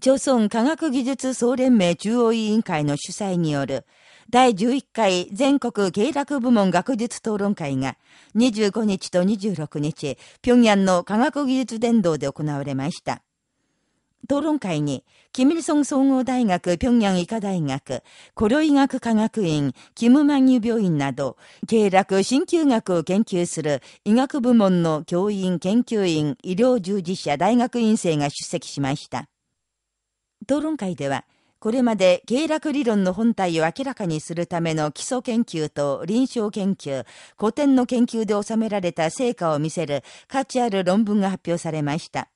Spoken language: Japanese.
朝鮮科学技術総連盟中央委員会の主催による第11回全国経絡部門学術討論会が25日と26日、平壌の科学技術伝道で行われました。討論会に、キミルソン総合大学平壌医科大学、コロ医学科学院、キムマンユ病院など、経絡鍼灸学を研究する医学部門の教員、研究員、医療従事者、大学院生が出席しました。討論会では、これまで経絡理論の本体を明らかにするための基礎研究と臨床研究、古典の研究で収められた成果を見せる価値ある論文が発表されました。